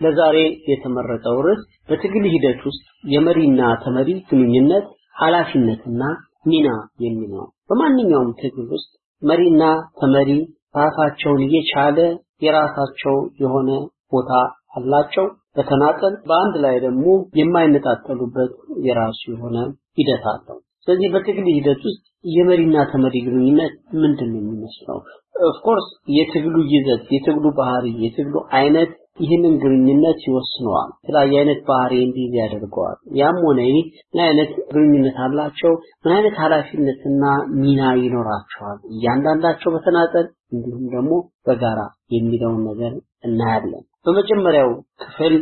ለዛሬ የተመረጠው ርዕስ በትግል ሂደት ውስጥ የመሪና ተመሪ ግንኙነት ኃላፊነትና ሚና የሚል ነው። በማንኛውም ትግል ውስጥ መሪና ተመሪ ራሳቸውን እየቻለ የራሳቸው የሆነ ቦታ አላቸው። በተናጠል በአንድ ላይ ደግሞ የማይነጣጠሉበት የራሱ የሆነ ሂደት አለው። ስለዚህ በትግል ሂደት ውስጥ የመሪና ተመሪ ግንኙነት ምንድን ነው የሚመስለው? Of course የትግሉ ይዘት፣ የትግሉ ባህሪ፣ የትግሉ አይነት ይህንን ግንኙነት ይወስነዋል። የተለያየ አይነት ባህሪ እንዲይዝ ያደርገዋል። ያም ሆነ ይህ ምን አይነት ግንኙነት አላቸው? ምን አይነት ኃላፊነትና ሚና ይኖራቸዋል? እያንዳንዳቸው በተናጠል እንዲሁም ደግሞ በጋራ የሚለውን ነገር እናያለን። በመጀመሪያው ክፍል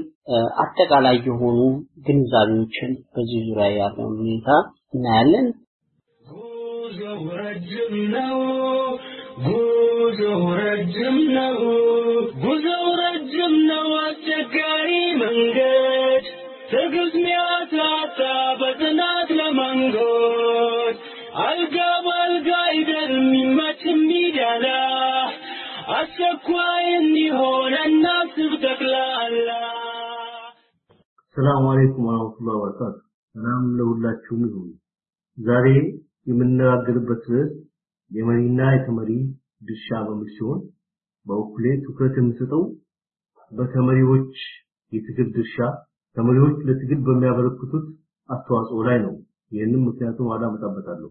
አጠቃላይ የሆኑ ግንዛቤዎችን በዚህ ዙሪያ ያለውን ሁኔታ እናያለን። ጉዞው ረጅም ነው፣ ጉዞው ረጅም ነው፣ ጉዞው ረጅም ነው፣ አስቸጋሪ መንገድ ትዕግስት ሚያሳጣ በጽናት ለመንጎድ አልጋ በአልጋ አይደል የሚመች የሚዳላ አስቸኳይ እንዲሆን እናስብ ጠቅላላ። ሰላም አለይኩም ወራህመቱላሂ ወበረካቱ። ሰላም ለሁላችሁም ይሁን። ዛሬ የምንነጋገርበት ርዕስ የመሪና የተመሪ ድርሻ በሚል ሲሆን በበኩሌ ትኩረት የምሰጠው በተመሪዎች የትግል ድርሻ ተመሪዎች ለትግል በሚያበረክቱት አስተዋጽኦ ላይ ነው። ይህንም ምክንያቱም ኋላ አመጣበታለሁ።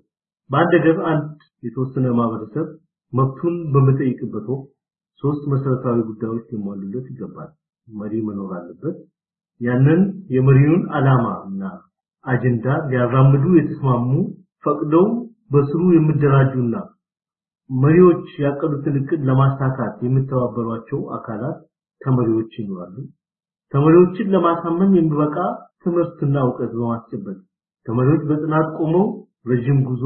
በአንድ ሀገር አንድ የተወሰነ ማህበረሰብ መብቱን በሚጠይቅበት ወቅት ሶስት መሰረታዊ ጉዳዮች ሊሟሉለት ይገባል። መሪ መኖር አለበት። ያንን የመሪውን ዓላማ እና አጀንዳ ሊያራምዱ የተስማሙ ፈቅደው በስሩ የሚደራጁና መሪዎች ያቀዱትን እቅድ ለማሳካት የሚተባበሯቸው አካላት ተመሪዎች ይኖራሉ። ተመሪዎችን ለማሳመን የሚበቃ ትምህርትና እውቀት በማስጨበጥ ተመሪዎች በጽናት ቆመው ረጅም ጉዞ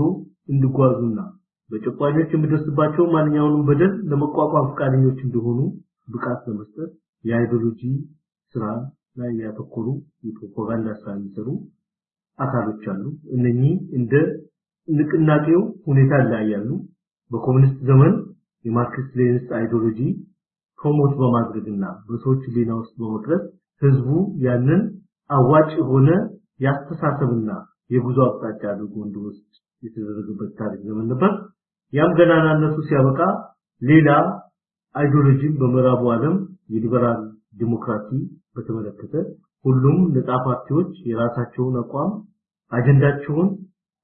እንዲጓዙና በጨቋኞች የሚደርስባቸው ማንኛውንም በደል ለመቋቋም ፈቃደኞች እንደሆኑ ብቃት በመስጠት የ ideology ስራ ላይ ያተኮሩ የፕሮፓጋንዳ ስራ የሚሰሩ አካሎች አሉ። እነኚህ እንደ ንቅናቄው ሁኔታ ይለያያሉ። በኮሙኒስት ዘመን የማርክሲስት ሌኒስት ideology promote በማድረግና በሰዎች ህሊና ውስጥ በመቅረጽ ህዝቡ ያንን አዋጭ የሆነ ያስተሳሰብና የጉዞ አቅጣጫ አድርጎ እንዲወስድ የተደረገበት ታሪክ ዘመን ነበር። ያም ገናናነቱ ሲያበቃ ሌላ ideology ን በምዕራቡ ዓለም የሊበራል ዲሞክራሲ በተመለከተ ሁሉም ነጻ ፓርቲዎች የራሳቸውን አቋም አጀንዳቸውን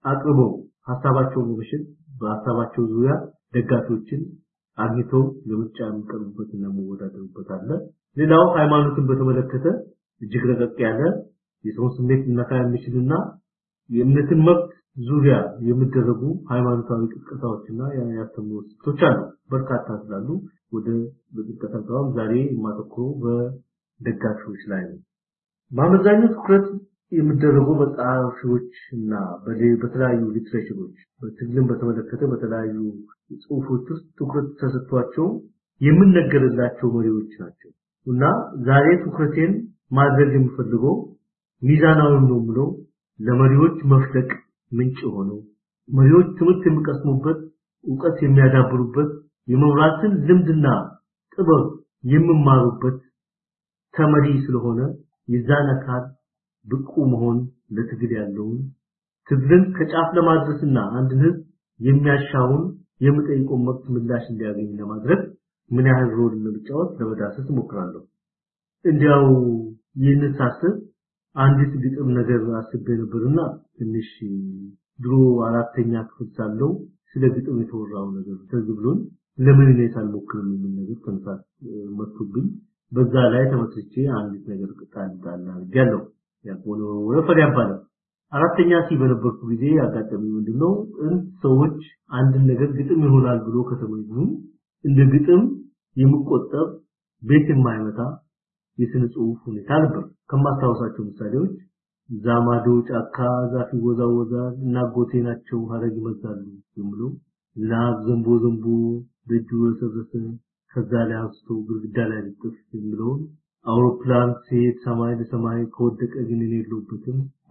አቅርበው ሀሳባቸውን በመሸጥ በሀሳባቸው ዙሪያ ደጋፊዎችን አግኝተው ለምርጫ የሚቀርቡበትና የሚወዳደሩበት አለ። ሌላው ሃይማኖትን በተመለከተ እጅግ ረቀቅ ያለ የሰውን ስሜት ሊነካ የሚችልና የእምነትን መብት ዙሪያ የሚደረጉ ሃይማኖታዊ ቅስቀሳዎችና ያስተምሮ ስልቶች አሉ። በርካታ ስላሉ ወደ አልገባም። ዛሬ የማተኩረው በደጋፊዎች ላይ ነው። በአመዛኙ ትኩረት የሚደረጉ መጽሐፎች እና በተለያዩ ሊትሬቸሮች በትግልን በተመለከተ በተለያዩ ጽሁፎች ውስጥ ትኩረት ተሰጥቷቸው የምነገርላቸው መሪዎች ናቸው። እና ዛሬ ትኩረቴን ማድረግ የምፈልገው ሚዛናዊ ነው ብለው ለመሪዎች መፍለቅ ምንጭ ሆነው መሪዎች ትምህርት የሚቀስሙበት እውቀት የሚያዳብሩበት የመምራትን ልምድና ጥበብ የሚማሩበት ተመሪ ስለሆነ የዛን አካል ብቁ መሆን ለትግል ያለውን ትግልን ከጫፍ ለማድረስና አንድን ህዝብ የሚያሻውን የሚጠይቀውን መብት ምላሽ እንዲያገኝ ለማድረግ ምን ያህል ሮል እንደሚጫወት ለመዳሰስ እሞክራለሁ። እንዲያው ይህንን ሳስብ አንዲት ግጥም ነገር አስቤ ነበርና ትንሽ ድሮ አራተኛ ክፍል ሳለው ስለ ግጥም የተወራው ነገር ትዝ ብሎኝ ለምን እኔ ሳልሞክርም የሚል ነገር ተንሳት መጥቶብኝ በዛ ላይ ተመስርቼ አንዲት ነገር ቃል ቃል አድርጌያለሁ። ያቆሎ ወፈር ያባላል። አራተኛ ሲ በነበርኩ ጊዜ ያጋጠመኝ ምንድነው ሰዎች አንድን ነገር ግጥም ይሆናል ብሎ ከተመኙ እንደ ግጥም የሚቆጠብ ቤት የማይመታ የስነ ጽሁፍ ሁኔታ ነበር። ከማስታወሳቸው ምሳሌዎች ዛማዶ ጫካ ዛፍ ይወዛወዛል እናጎቴ ናቸው ሀረግ ይመዛሉ የሚለው ዝናብ ዘንቦ ዘንቦ ደጁ ረሰረሰ ከዛ ላይ አንስቶ ግድግዳ ላይ ልጥፍ የሚለውን አውሮፕላን ሲሄድ ሰማይ ለሰማይ ከወደቀ ግን እኔ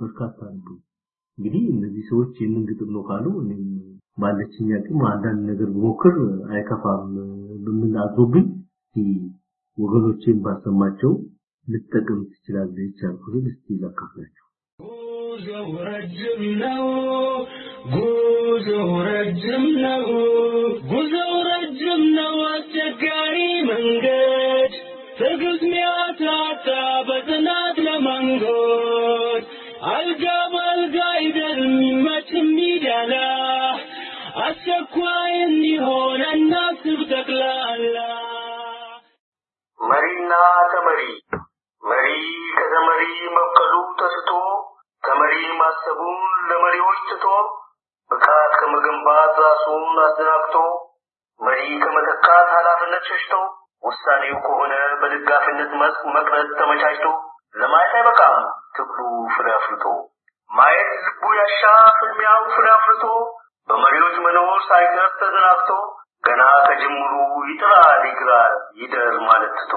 በርካታ ነበሩ። እንግዲህ እነዚህ ሰዎች ይህንን ግጥም ነው ካሉ እኔም ባለችኝ አቅም አንዳንድ ነገር ብሞክር አይከፋም በምን አድሮብኝ ወገኖቼን ባሰማቸው ልጠቀም ትችላለች ያልኩትን እስቲ ላካፍላችሁ። ጉዞው ረጅም ነው፣ ጉዞው ረጅም ነው፣ ጉዞው ረጅም ነው፣ አስቸጋሪ መንገድ ትዕግስት ሚያሳጣ በጽናት ለመንጎድ አልጋ በአልጋ አይደል የሚመች የሚደላ አስቸኳይ እንዲሆን እናስብ ጠቅላላ። መሪና ተመሪ መሪ ከተመሪ መብቀሉ ተስቶ ተመሪ ማሰቡን ለመሪዎች ትቶ ብቃት ከመገንባት ራሱን አዘናግቶ መሪ ከመተካት ኃላፊነት ሸሽቶ ውሳኔው ከሆነ በደጋፊነት መቅረት ተመቻችቶ ለማየት አይበቃም። ትግሉ ፍሬ አፍርቶ ማየት ልቡ ያሻ ፍልሚያው ፍሬ አፍርቶ በመሪዎች መኖር ሳይቀር ተዘናግቶ ገና ከጅምሩ ይጥራል ይግራል ይደር ማለት ትቶ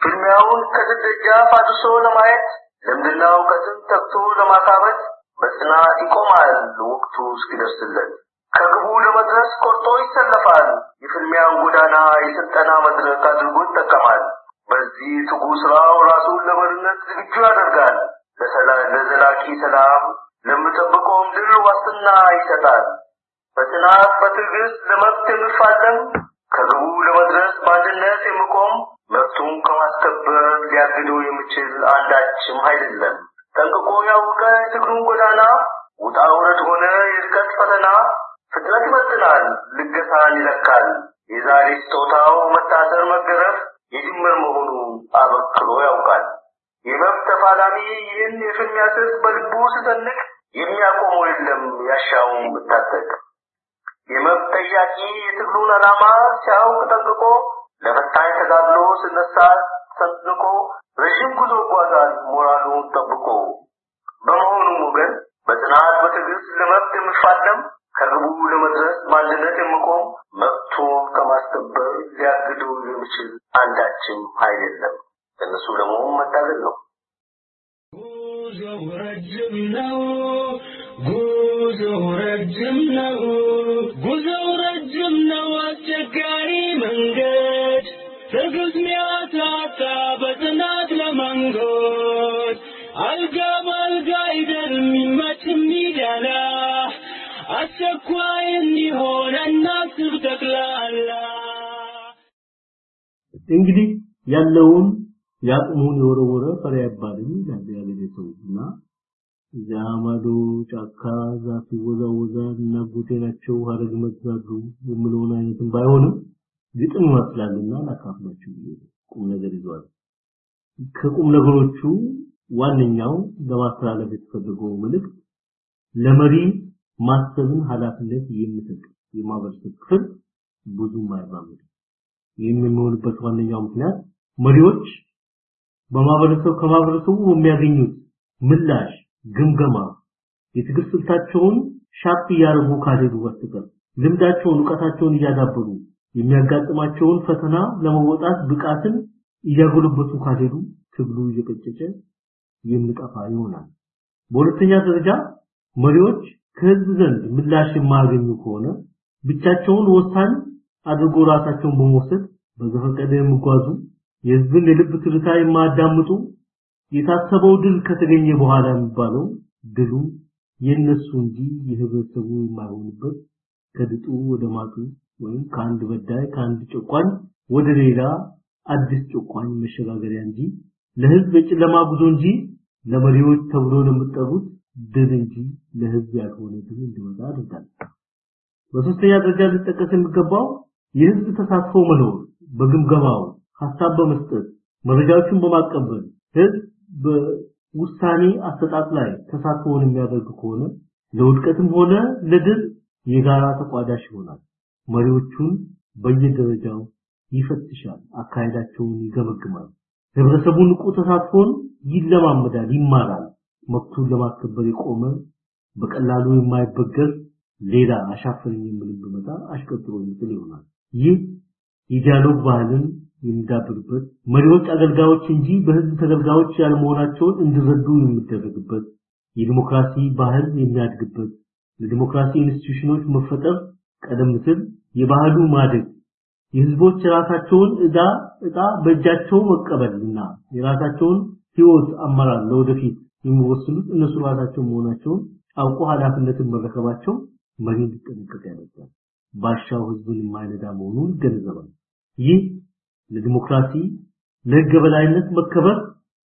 ፍልሚያውን ከደጃፍ አድርሶ ለማየት ልምድና እውቀትን ተግቶ ለማካበት በጽናት ይቆማል። ወቅቱ እስኪደርስለት ከግቡ ለመድረስ ቆርጦ ይሰለፋል። የፍልሚያን ጎዳና የስልጠና መድረክ አድርጎ ይጠቀማል። በዚህ ትጉ ስራው ራሱን ለመሪነት ዝግጁ ያደርጋል። ለዘላቂ ሰላም ለምጠብቀውም ድል ዋስትና ይሰጣል። በጽናት በትዕግስት ለመብት የሚፋለም ከግቡ ለመድረስ በአንድነት የሚቆም መብቱን ከማስከበር ሊያግደው የሚችል አንዳችም አይደለም። ጠንቅቆ የሚያቆመው የለም ያሻውን ብታጠቅ የመብት ጠያቂ የትግሉን ዓላማ ሲያውቅ ጠንቅቆ ለፈታኝ ተጋድሎ ስነሳ ሰንጥቆ ረዥም ጉዞ ጓዛል ሞራሉን ጠብቆ። በመሆኑም ወገን በጽናት በትዕግስት ለመብት የሚፋለም ከግቡ ለመድረስ በአንድነት የሚቆም መብቱን ከማስከበር ሊያግደው የሚችል አንዳችም ኃይል የለም። እነሱ ለመሆን መታገል ነው። ረጅም ነው፣ ጉዞው ረጅም ነው፣ ጉዞው ረጅም ነው፣ አስቸጋሪ መንገድ ትዕግስት ሚያሳጣ በጽናት ለመንጎድ አልጋ በአልጋ አይደል የሚመች የሚደላ አስቸኳይ እንዲሆን እናስብ ጠቅላላ። እንግዲህ ያለውን ያቅሙን የወረወረ ፈሪ አይባልም ይላል ያገሬ ማዶ ጫካ ዛፍ ይወዛወዛል እና ሀረግ መግዛሉ የምለውን አይነትም ባይሆንም ግጥም ይመስላልና ላካፍላችሁ ቁም ነገር ይዟል። ከቁም ነገሮቹ ዋነኛው ለማስተላለፍ የተፈለገው መልእክት ለመሪ ማሰብን ኃላፊነት የሚሰጥ የማህበረሰብ ክፍል ብዙም አይራመድም። ይህም የሚሆንበት ዋነኛው ምክንያት መሪዎች በማህበረሰቡ ከማህበረሰቡ የሚያገኙት ምላሽ፣ ግምገማ የትግል ስልታቸውን ሻፕ እያደረጉ ካልሄዱ በስተቀር ልምዳቸውን፣ እውቀታቸውን እያዳበሩ የሚያጋጥማቸውን ፈተና ለመወጣት ብቃትን እያጎለበቱ ካልሄዱ ትግሉ እየቀጨጨ የሚጠፋ ይሆናል። በሁለተኛ ደረጃ መሪዎች ከህዝብ ዘንድ ምላሽ የማያገኙ ከሆነ ብቻቸውን ወሳኝ አድርጎ ራሳቸውን በመውሰድ በዘፈቀደ የሚጓዙ የህዝብን የልብ ትርታ የማያዳምጡ የታሰበው ድል ከተገኘ በኋላ የሚባለው ድሉ የነሱ እንጂ የህብረተሰቡ የማይሆንበት ከድጡ ወደ ማጡ ወይም ከአንድ በዳይ ከአንድ ጨቋኝ ወደ ሌላ አዲስ ጨቋኝ መሸጋገሪያ እንጂ ለህዝብ የጨለማ ጉዞ እንጂ ለመሪዎች ተብሎ ለሚጠሩት ድል እንጂ ለህዝብ ያልሆነ ድል እንዲመጣ ያደርጋል። በሶስተኛ ደረጃ ሊጠቀስ የሚገባው የህዝብ ተሳትፎ መኖር በግምገማው ሀሳብ በመስጠት መረጃዎችን በማቀበል ህዝብ በውሳኔ አሰጣጥ ላይ ተሳትፎውን የሚያደርግ ከሆነ ለውድቀትም ሆነ ለድል የጋራ ተቋዳሽ ይሆናል። መሪዎቹን በየደረጃው ይፈትሻል፣ አካሄዳቸውን ይገመግማል። ህብረተሰቡን ንቁ ተሳትፎን ይለማመዳል፣ ይማራል። መብቱን ለማስከበር የቆመ በቀላሉ የማይበገር ሌላ አሻፈረኝ የሚል ቢመጣ አሽቀጥሮ የሚጥል ይሆናል። ይህ የ dialogue ባህልን የሚዳብርበት መሪዎች አገልጋዮች እንጂ በህዝብ ተገልጋዮች ያለመሆናቸውን እንዲረዱ የሚደረግበት የዲሞክራሲ ባህል የሚያድግበት ለዲሞክራሲ institution ኖች መፈጠር ቀደም ሲል የባህሉ ማደግ የህዝቦች የራሳቸውን እዳ እጣ በእጃቸው መቀበልና የራሳቸውን ህይወት አመራር ለወደፊት የሚወስኑት እነሱ ራሳቸው መሆናቸውን አውቆ ኃላፊነትን መረከባቸው መሪ ሊጠነቀቅ ያደርጋል። ባሻው ህዝብን የማይነዳ መሆኑን ይገነዘባል። ይህ ለዲሞክራሲ ለህግ የበላይነት መከበር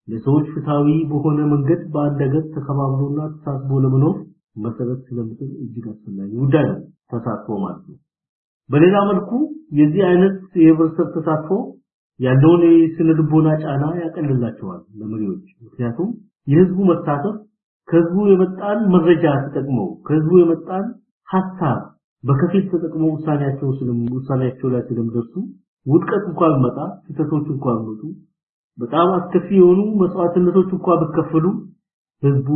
ለሰዎች ፍትሃዊ በሆነ መንገድ በአንድ ሀገር ተከባብሮና ተሳስቦ ለመኖር መሰረት ስለምጥል እጅግ አስፈላጊ ጉዳይ ነው ተሳትፎ ማለት ነው። በሌላ መልኩ የዚህ አይነት የህብረተሰብ ተሳትፎ ያለውን የስነ ልቦና ጫና ያቀልላቸዋል ለመሪዎች። ምክንያቱም የህዝቡ መሳተፍ ከህዝቡ የመጣን መረጃ ተጠቅመው ከህዝቡ የመጣን ሀሳብ በከፊል ተጠቅመው ውሳኔያቸው ስለም ውሳኔያቸው ላይ ስለሚደርሱ ውድቀት እንኳን ቢመጣ ስህተቶች እንኳን ቢመጡ በጣም አስከፊ የሆኑ መስዋዕትነቶች እንኳን ቢከፈሉ ህዝቡ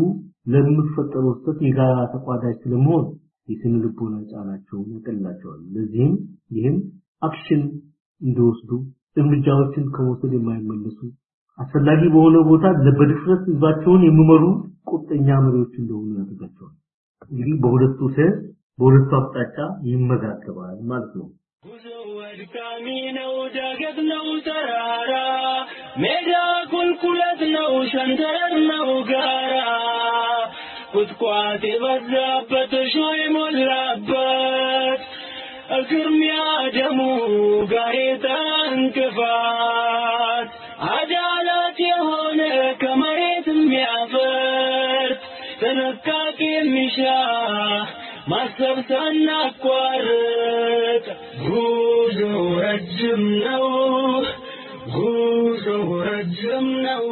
ለሚፈጠረው ስህተት የጋራ ተቋዳሽ ስለመሆን የስነ ልቦና ጫናቸውን ያቀልላቸዋል። ለዚህም ይህም action እንዲወስዱ እርምጃዎችን ከመውሰድ የማይመለሱ አስፈላጊ በሆነ ቦታ በድፍረት ህዝባቸውን የሚመሩ ቁርጠኛ መሪዎች እንደሆኑ ያደርጋቸዋል። እንግዲህ በሁለቱ sense በሁለቱ አቅጣጫ ይመጋገባል ማለት ነው። አድካሚ ነው፣ ዳገት ነው፣ ተራራ፣ ሜዳ ቁልቁለት ነው፣ ሸንተረር ነው፣ ጋራ፣ ቁጥቋጥ የበዛበት እሾህ የሞላበት እግርሚያ ደሙ ጋሬጣ እንቅፋት። አዳላት የሆነ ከመሬት የሚያፈርት ጥንቃቄ የሚሻ ማሰብ ሳናቋርጥ ረጅም ነው፣ ጉዞ ረጅም ነው።